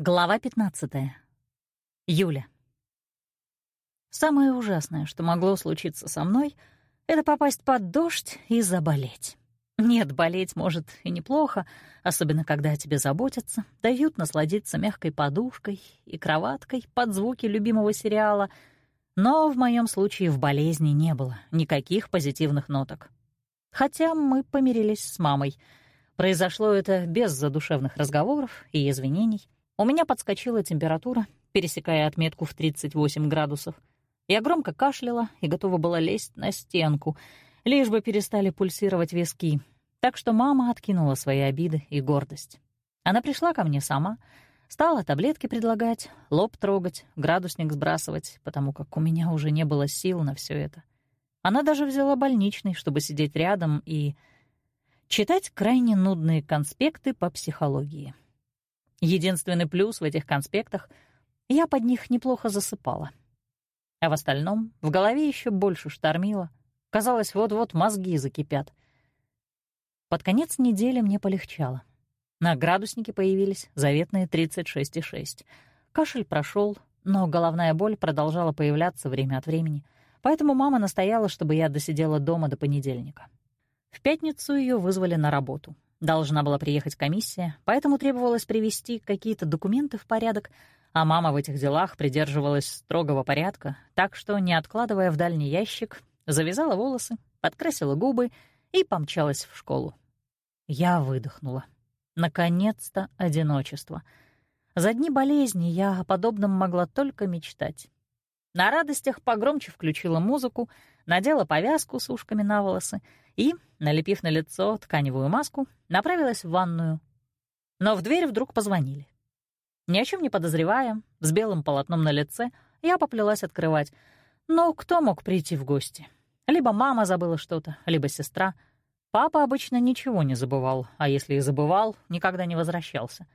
Глава 15. Юля. Самое ужасное, что могло случиться со мной, это попасть под дождь и заболеть. Нет, болеть может и неплохо, особенно когда о тебе заботятся, дают насладиться мягкой подушкой и кроваткой под звуки любимого сериала, но в моем случае в болезни не было никаких позитивных ноток. Хотя мы помирились с мамой. Произошло это без задушевных разговоров и извинений — у меня подскочила температура, пересекая отметку в 38 градусов. Я громко кашляла и готова была лезть на стенку, лишь бы перестали пульсировать виски. Так что мама откинула свои обиды и гордость. Она пришла ко мне сама, стала таблетки предлагать, лоб трогать, градусник сбрасывать, потому как у меня уже не было сил на все это. Она даже взяла больничный, чтобы сидеть рядом и читать крайне нудные конспекты по психологии. Единственный плюс в этих конспектах — я под них неплохо засыпала. А в остальном в голове еще больше штормило. Казалось, вот-вот мозги закипят. Под конец недели мне полегчало. На градуснике появились заветные 36,6. Кашель прошел, но головная боль продолжала появляться время от времени, поэтому мама настояла, чтобы я досидела дома до понедельника. В пятницу ее вызвали на работу — Должна была приехать комиссия, поэтому требовалось привести какие-то документы в порядок, а мама в этих делах придерживалась строгого порядка, так что, не откладывая в дальний ящик, завязала волосы, подкрасила губы и помчалась в школу. Я выдохнула. Наконец-то одиночество. За дни болезни я о подобном могла только мечтать. На радостях погромче включила музыку, надела повязку с ушками на волосы и, налепив на лицо тканевую маску, направилась в ванную. Но в дверь вдруг позвонили. Ни о чем не подозревая, с белым полотном на лице, я поплелась открывать. Но кто мог прийти в гости? Либо мама забыла что-то, либо сестра. Папа обычно ничего не забывал, а если и забывал, никогда не возвращался.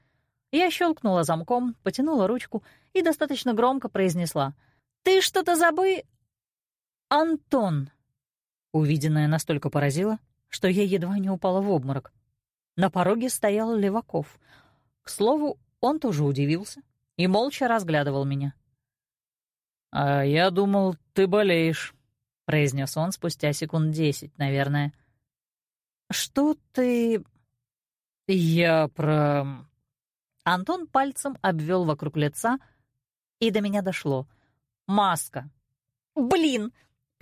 Я щелкнула замком, потянула ручку и достаточно громко произнесла «Ты что-то забы...» «Антон!» Увиденное настолько поразило, что я едва не упала в обморок. На пороге стоял Леваков. К слову, он тоже удивился и молча разглядывал меня. «А я думал, ты болеешь», — произнес он спустя секунд десять, наверное. «Что ты...» «Я про...» Антон пальцем обвел вокруг лица, и до меня дошло. «Маска!» «Блин!»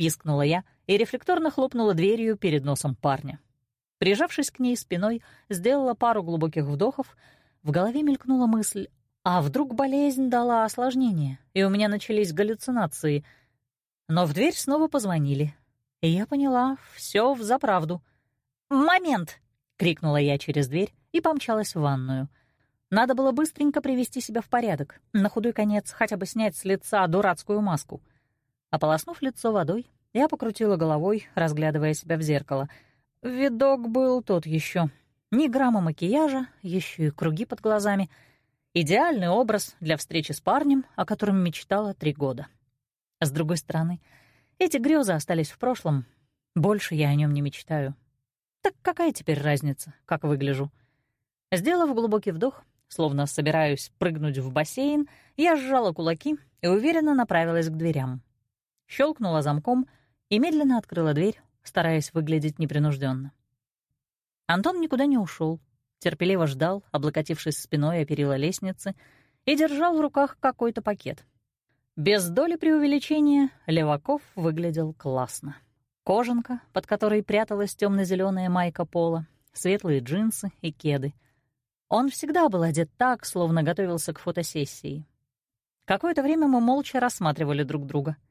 пискнула я и рефлекторно хлопнула дверью перед носом парня. Прижавшись к ней спиной, сделала пару глубоких вдохов. В голове мелькнула мысль, а вдруг болезнь дала осложнение, и у меня начались галлюцинации. Но в дверь снова позвонили, и я поняла, все взаправду. «Момент!» — крикнула я через дверь и помчалась в ванную. Надо было быстренько привести себя в порядок, на худой конец хотя бы снять с лица дурацкую маску — Ополоснув лицо водой, я покрутила головой, разглядывая себя в зеркало. Видок был тот еще. Ни грамма макияжа, еще и круги под глазами. Идеальный образ для встречи с парнем, о котором мечтала три года. С другой стороны, эти грезы остались в прошлом. Больше я о нем не мечтаю. Так какая теперь разница, как выгляжу? Сделав глубокий вдох, словно собираюсь прыгнуть в бассейн, я сжала кулаки и уверенно направилась к дверям щелкнула замком и медленно открыла дверь, стараясь выглядеть непринужденно. Антон никуда не ушел, терпеливо ждал, облокотившись спиной о перила лестницы, и держал в руках какой-то пакет. Без доли преувеличения Леваков выглядел классно. Кожанка, под которой пряталась темно-зеленая майка пола, светлые джинсы и кеды. Он всегда был одет так, словно готовился к фотосессии. Какое-то время мы молча рассматривали друг друга —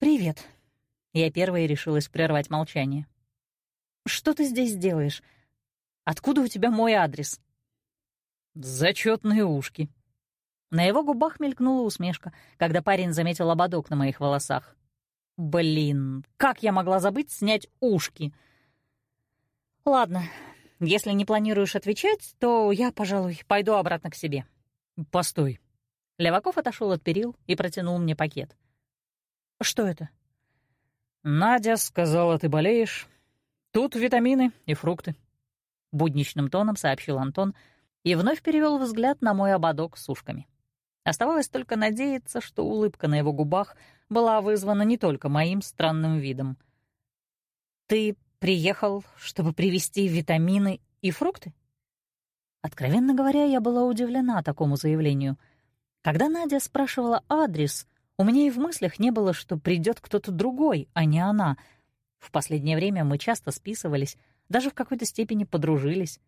«Привет». Я первая решилась прервать молчание. «Что ты здесь делаешь? Откуда у тебя мой адрес?» «Зачетные ушки». На его губах мелькнула усмешка, когда парень заметил ободок на моих волосах. «Блин, как я могла забыть снять ушки?» «Ладно, если не планируешь отвечать, то я, пожалуй, пойду обратно к себе». «Постой». Леваков отошел от перил и протянул мне пакет. «Что это?» «Надя сказала, ты болеешь. Тут витамины и фрукты», — будничным тоном сообщил Антон, и вновь перевел взгляд на мой ободок с ушками. Оставалось только надеяться, что улыбка на его губах была вызвана не только моим странным видом. «Ты приехал, чтобы привезти витамины и фрукты?» Откровенно говоря, я была удивлена такому заявлению. Когда Надя спрашивала адрес, у меня и в мыслях не было, что придет кто-то другой, а не она. В последнее время мы часто списывались, даже в какой-то степени подружились.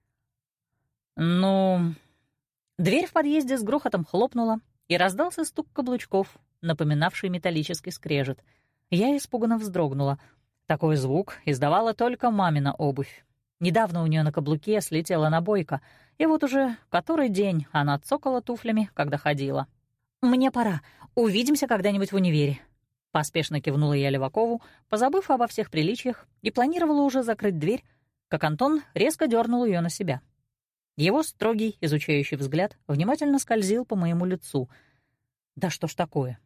Ну, дверь в подъезде с грохотом хлопнула, и раздался стук каблучков, напоминавший металлический скрежет. Я испуганно вздрогнула. Такой звук издавала только мамина обувь. Недавно у нее на каблуке слетела набойка, и вот уже который день она цокала туфлями, когда ходила. «Мне пора. Увидимся когда-нибудь в универе». Поспешно кивнула я Левакову, позабыв обо всех приличиях, и планировала уже закрыть дверь, как Антон резко дернул ее на себя. Его строгий, изучающий взгляд внимательно скользил по моему лицу. Да что ж такое?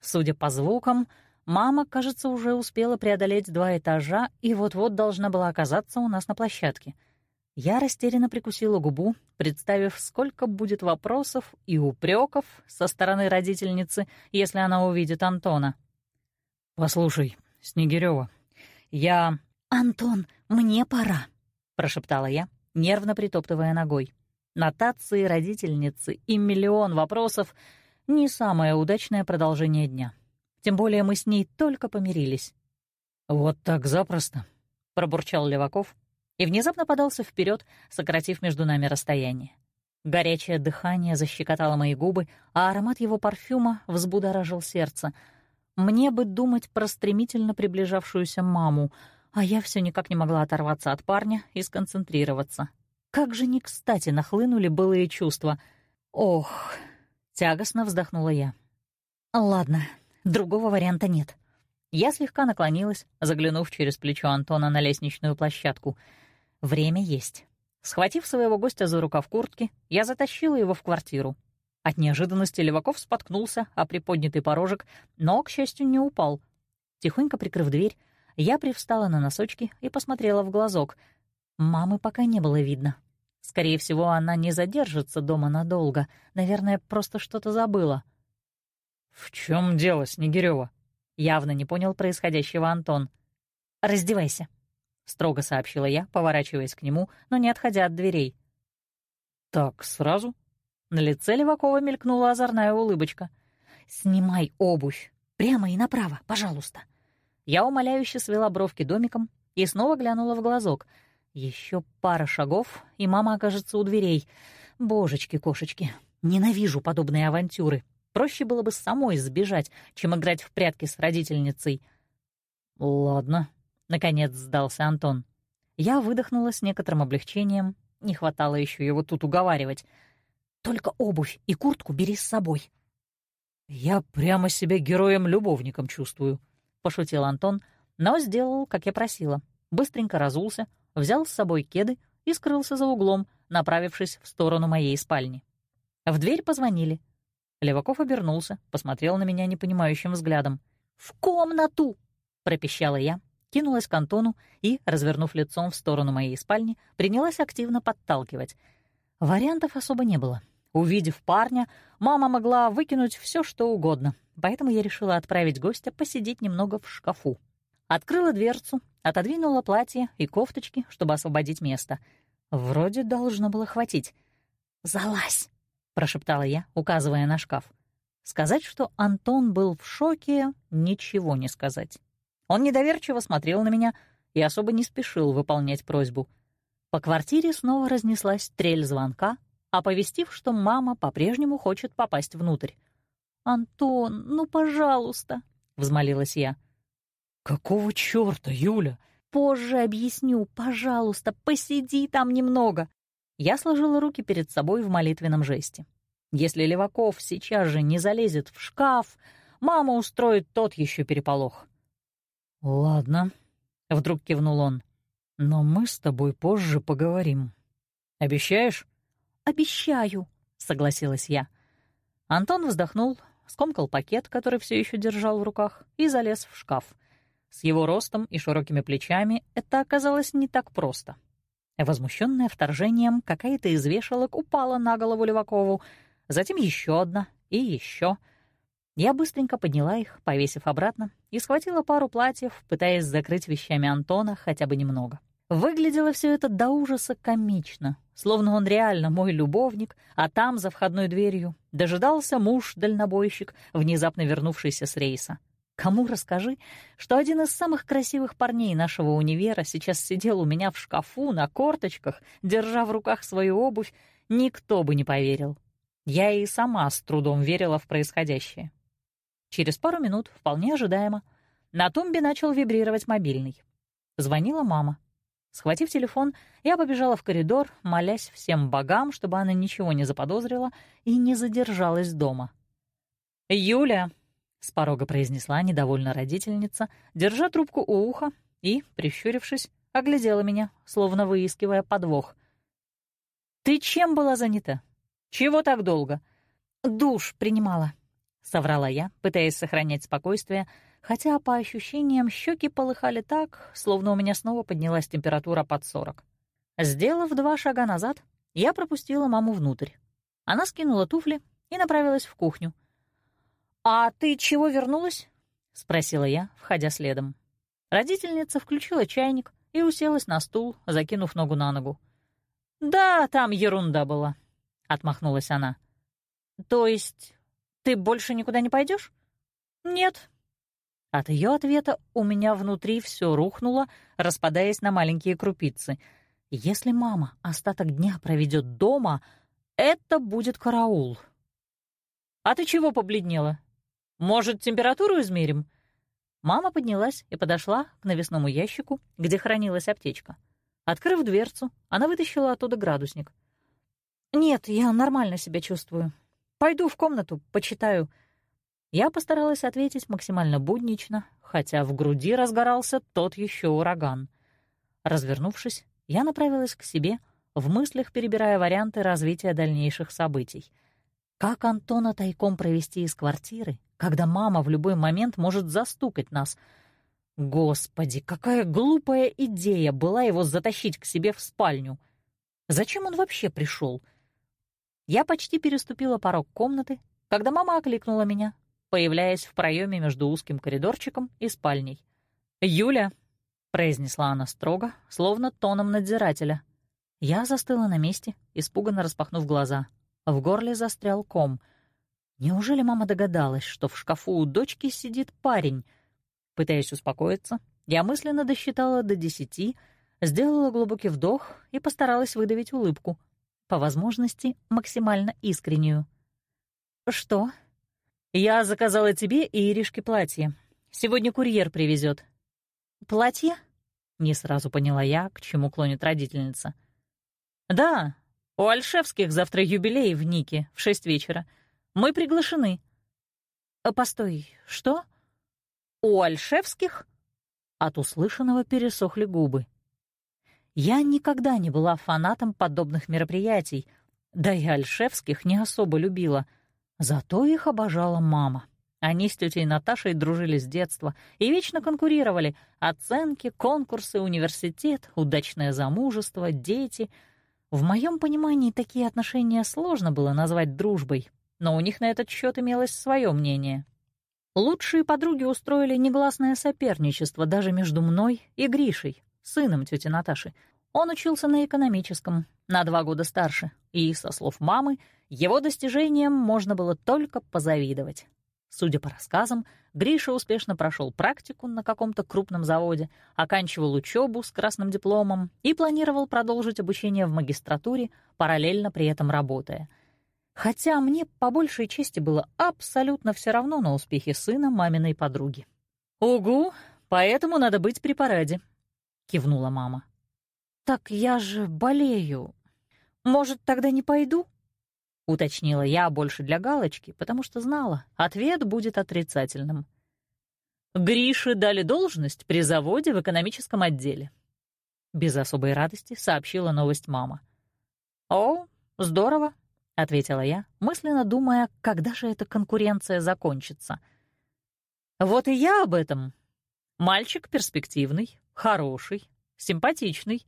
Судя по звукам, мама, кажется, уже успела преодолеть два этажа и вот-вот должна была оказаться у нас на площадке. Я растерянно прикусила губу, представив, сколько будет вопросов и упреков со стороны родительницы, если она увидит Антона. «Послушай, Снегирёва, я...» «Антон, мне пора», — прошептала я, нервно притоптывая ногой. Нотации родительницы и миллион вопросов — не самое удачное продолжение дня. Тем более мы с ней только помирились. «Вот так запросто», — пробурчал Леваков и внезапно подался вперед, сократив между нами расстояние. Горячее дыхание защекотало мои губы, а аромат его парфюма взбудоражил сердце. Мне бы думать про стремительно приближавшуюся маму — а я все никак не могла оторваться от парня и сконцентрироваться. Как же не кстати нахлынули былые чувства. Ох, тягостно вздохнула я. Ладно, другого варианта нет. Я слегка наклонилась, заглянув через плечо Антона на лестничную площадку. Время есть. Схватив своего гостя за рукав куртки, я затащила его в квартиру. От неожиданности Леваков споткнулся о приподнятый порожек, но, к счастью, не упал. Тихонько прикрыв дверь, я привстала на носочки и посмотрела в глазок. Мамы пока не было видно. Скорее всего, она не задержится дома надолго. Наверное, просто что-то забыла. «В чем дело, Снегирёва?» Явно не понял происходящего Антон. «Раздевайся», — строго сообщила я, поворачиваясь к нему, но не отходя от дверей. «Так, сразу?» На лице Левакова мелькнула озорная улыбочка. «Снимай обувь. Прямо и направо, пожалуйста», я умоляюще свела бровки домиком и снова глянула в глазок. Еще пара шагов, и мама окажется у дверей. Божечки-кошечки, ненавижу подобные авантюры. Проще было бы самой сбежать, чем играть в прятки с родительницей. «Ладно», — наконец сдался Антон. Я выдохнула с некоторым облегчением. Не хватало еще его тут уговаривать. «Только обувь и куртку бери с собой». «Я прямо себя героем-любовником чувствую», пошутил Антон, но сделал, как я просила. Быстренько разулся, взял с собой кеды и скрылся за углом, направившись в сторону моей спальни. В дверь позвонили. Леваков обернулся, посмотрел на меня непонимающим взглядом. «В комнату!» — пропищала я, кинулась к Антону и, развернув лицом в сторону моей спальни, принялась активно подталкивать. Вариантов особо не было. Увидев парня, мама могла выкинуть все, что угодно, поэтому я решила отправить гостя посидеть немного в шкафу. Открыла дверцу, отодвинула платье и кофточки, чтобы освободить место. Вроде должно было хватить. «Залазь!» — прошептала я, указывая на шкаф. Сказать, что Антон был в шоке, ничего не сказать. Он недоверчиво смотрел на меня и особо не спешил выполнять просьбу. По квартире снова разнеслась трель звонка, оповестив, что мама по-прежнему хочет попасть внутрь. «Антон, ну, пожалуйста», — взмолилась я. «Какого чёрта, Юля?» «Позже объясню, пожалуйста, посиди там немного». Я сложила руки перед собой в молитвенном жесте. Если Леваков сейчас же не залезет в шкаф, мама устроит тот еще переполох. «Ладно», — вдруг кивнул он, — «но мы с тобой позже поговорим. Обещаешь?» «Обещаю», — согласилась я. Антон вздохнул, скомкал пакет, который все еще держал в руках, и залез в шкаф. С его ростом и широкими плечами это оказалось не так просто. Возмущенная вторжением, какая-то из вешалок упала на голову Левакову, затем еще одна и еще. Я быстренько подняла их, повесив обратно, и схватила пару платьев, пытаясь закрыть вещами Антона хотя бы немного. Выглядело все это до ужаса комично, словно он реально мой любовник, а там, за входной дверью, дожидался муж-дальнобойщик, внезапно вернувшийся с рейса. Кому расскажи, что один из самых красивых парней нашего универа сейчас сидел у меня в шкафу на корточках, держа в руках свою обувь, никто бы не поверил. Я и сама с трудом верила в происходящее. Через пару минут, вполне ожидаемо, на тумбе начал вибрировать мобильный. Звонила мама. Схватив телефон, я побежала в коридор, молясь всем богам, чтобы она ничего не заподозрила и не задержалась дома. «Юля!» — с порога произнесла недовольно родительница, держа трубку у уха и, прищурившись, оглядела меня, словно выискивая подвох. «Ты чем была занята? Чего так долго?» «Душ принимала», — соврала я, пытаясь сохранять спокойствие, — хотя по ощущениям щеки полыхали так, словно у меня снова поднялась температура под 40. Сделав два шага назад, я пропустила маму внутрь. Она скинула туфли и направилась в кухню. «А ты чего вернулась?» — спросила я, входя следом. Родительница включила чайник и уселась на стул, закинув ногу на ногу. «Да, там ерунда была», — отмахнулась она. «То есть ты больше никуда не пойдешь? «Нет, от ее ответа у меня внутри все рухнуло, распадаясь на маленькие крупицы. Если мама остаток дня проведет дома, это будет караул. «А ты чего побледнела? Может, температуру измерим?» Мама поднялась и подошла к навесному ящику, где хранилась аптечка. Открыв дверцу, она вытащила оттуда градусник. «Нет, я нормально себя чувствую. Пойду в комнату, почитаю». Я постаралась ответить максимально буднично, хотя в груди разгорался тот еще ураган. Развернувшись, я направилась к себе, в мыслях перебирая варианты развития дальнейших событий. Как Антона тайком провести из квартиры, когда мама в любой момент может застукать нас? Господи, какая глупая идея была его затащить к себе в спальню! Зачем он вообще пришел? Я почти переступила порог комнаты, когда мама окликнула меня, появляясь в проеме между узким коридорчиком и спальней. «Юля!» — произнесла она строго, словно тоном надзирателя. Я застыла на месте, испуганно распахнув глаза. В горле застрял ком. Неужели мама догадалась, что в шкафу у дочки сидит парень? Пытаясь успокоиться, я мысленно досчитала до десяти, сделала глубокий вдох и постаралась выдавить улыбку, по возможности максимально искреннюю. «Что?» «Я заказала тебе и Иришке платье. Сегодня курьер привезет. «Платье?» — не сразу поняла я, к чему клонит родительница. «Да, у Альшевских завтра юбилей в Нике в шесть вечера. Мы приглашены». «Э, «Постой, что? У Альшевских?» От услышанного пересохли губы. Я никогда не была фанатом подобных мероприятий, да и Альшевских не особо любила — Зато их обожала мама. Они с тетей Наташей дружили с детства и вечно конкурировали. Оценки, конкурсы, университет, удачное замужество, дети. В моем понимании такие отношения сложно было назвать дружбой, но у них на этот счет имелось свое мнение. Лучшие подруги устроили негласное соперничество даже между мной и Гришей, сыном тети Наташи. Он учился на экономическом, на два года старше, и, со слов мамы, его достижениям можно было только позавидовать. Судя по рассказам, Гриша успешно прошел практику на каком-то крупном заводе, оканчивал учебу с красным дипломом и планировал продолжить обучение в магистратуре, параллельно при этом работая. Хотя мне по большей части было абсолютно все равно на успехи сына маминой подруги. «Угу, поэтому надо быть при параде», — кивнула мама. «Так я же болею. Может, тогда не пойду?» — уточнила я больше для галочки, потому что знала, ответ будет отрицательным. Грише дали должность при заводе в экономическом отделе. Без особой радости сообщила новость мама. «О, здорово», — ответила я, мысленно думая, когда же эта конкуренция закончится. «Вот и я об этом. Мальчик перспективный, хороший, симпатичный.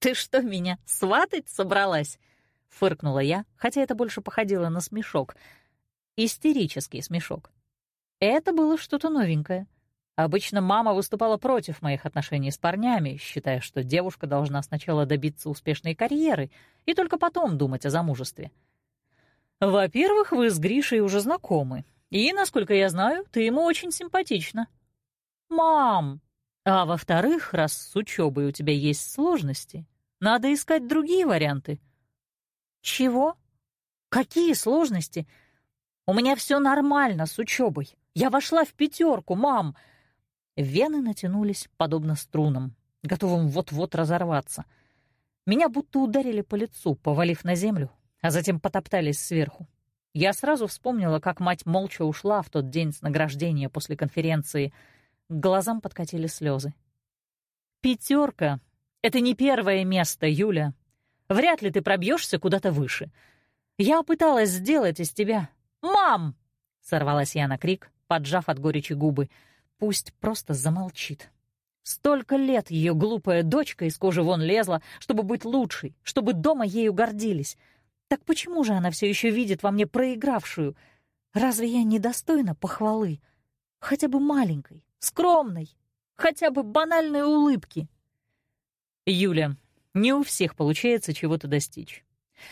«Ты что, меня сватать собралась?» — фыркнула я, хотя это больше походило на смешок. Истерический смешок. Это было что-то новенькое. Обычно мама выступала против моих отношений с парнями, считая, что девушка должна сначала добиться успешной карьеры и только потом думать о замужестве. «Во-первых, вы с Гришей уже знакомы, и, насколько я знаю, ты ему очень симпатична». «Мам!» А во-вторых, раз с учебой у тебя есть сложности, надо искать другие варианты. Чего? Какие сложности? У меня все нормально с учебой. Я вошла в пятерку, мам. Вены натянулись, подобно струнам, готовым вот-вот разорваться. Меня будто ударили по лицу, повалив на землю, а затем потоптались сверху. Я сразу вспомнила, как мать молча ушла в тот день с награждения после конференции — к глазам подкатили слезы. «Пятерка — это не первое место, Юля. Вряд ли ты пробьешься куда-то выше. Я пыталась сделать из тебя... Мам!» — сорвалась я на крик, поджав от горечи губы. «Пусть просто замолчит». Столько лет ее глупая дочка из кожи вон лезла, чтобы быть лучшей, чтобы дома ею гордились. Так почему же она все еще видит во мне проигравшую? Разве я недостойна похвалы? Хотя бы маленькой, скромной, хотя бы банальной улыбки. Юля, не у всех получается чего-то достичь.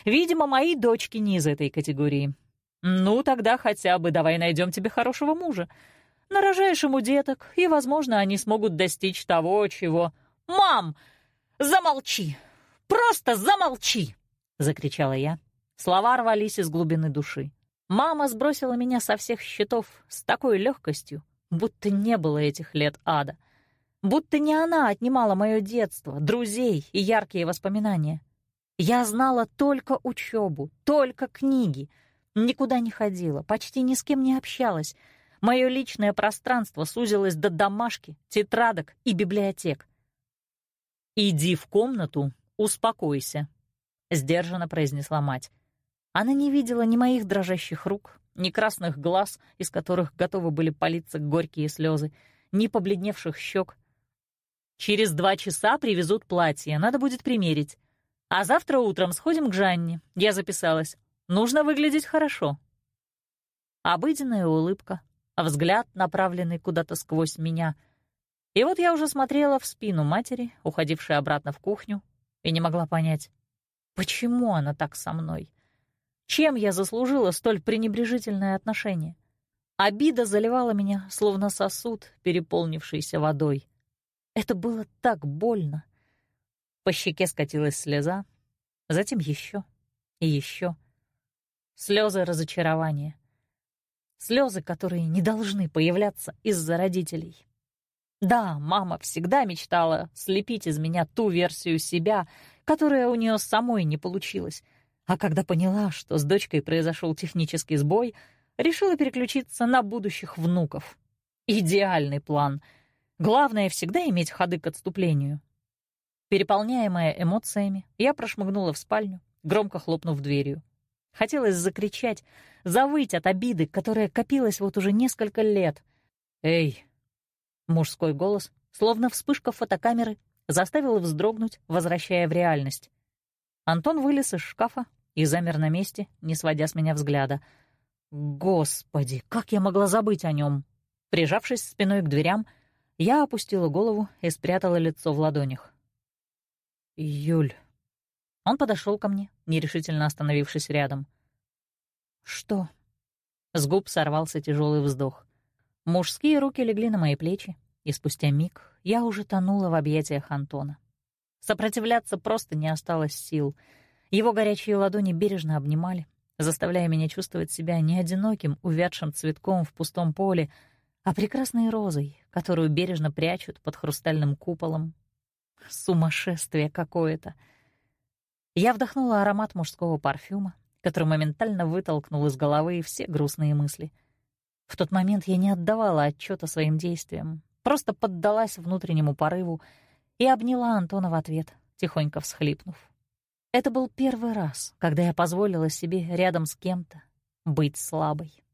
Видимо, мои дочки не из этой категории. Ну, тогда хотя бы давай найдем тебе хорошего мужа. Нарожаешь ему деток, и, возможно, они смогут достичь того, чего... «Мам, замолчи! Просто замолчи!» — закричала я. Слова рвались из глубины души. Мама сбросила меня со всех счетов с такой легкостью, будто не было этих лет ада. Будто не она отнимала мое детство, друзей и яркие воспоминания. Я знала только учебу, только книги. Никуда не ходила, почти ни с кем не общалась. Мое личное пространство сузилось до домашки, тетрадок и библиотек. «Иди в комнату, успокойся», — сдержанно произнесла мать. Она не видела ни моих дрожащих рук, ни красных глаз, из которых готовы были палиться горькие слезы, ни побледневших щек. Через два часа привезут платье, надо будет примерить. А завтра утром сходим к Жанне. Я записалась. Нужно выглядеть хорошо. Обыденная улыбка, взгляд, направленный куда-то сквозь меня. И вот я уже смотрела в спину матери, уходившей обратно в кухню, и не могла понять, почему она так со мной. Чем я заслужила столь пренебрежительное отношение? Обида заливала меня, словно сосуд, переполнившийся водой. Это было так больно. По щеке скатилась слеза, затем еще и еще. Слезы разочарования. Слезы, которые не должны появляться из-за родителей. Да, мама всегда мечтала слепить из меня ту версию себя, которая у нее самой не получилась — а когда поняла, что с дочкой произошел технический сбой, решила переключиться на будущих внуков. Идеальный план. Главное всегда иметь ходы к отступлению. Переполняемая эмоциями, я прошмыгнула в спальню, громко хлопнув дверью. Хотелось закричать, завыть от обиды, которая копилась вот уже несколько лет. «Эй!» Мужской голос, словно вспышка фотокамеры, заставил вздрогнуть, возвращая в реальность. Антон вылез из шкафа, и замер на месте, не сводя с меня взгляда. Господи, как я могла забыть о нем? Прижавшись спиной к дверям, я опустила голову и спрятала лицо в ладонях. «Юль». Он подошел ко мне, нерешительно остановившись рядом. «Что?» С губ сорвался тяжелый вздох. Мужские руки легли на мои плечи, и спустя миг я уже тонула в объятиях Антона. Сопротивляться просто не осталось сил — его горячие ладони бережно обнимали, заставляя меня чувствовать себя не одиноким, увядшим цветком в пустом поле, а прекрасной розой, которую бережно прячут под хрустальным куполом. Сумасшествие какое-то. Я вдохнула аромат мужского парфюма, который моментально вытолкнул из головы все грустные мысли. В тот момент я не отдавала отчета своим действиям, просто поддалась внутреннему порыву и обняла Антона в ответ, тихонько всхлипнув. Это был первый раз, когда я позволила себе рядом с кем-то быть слабой.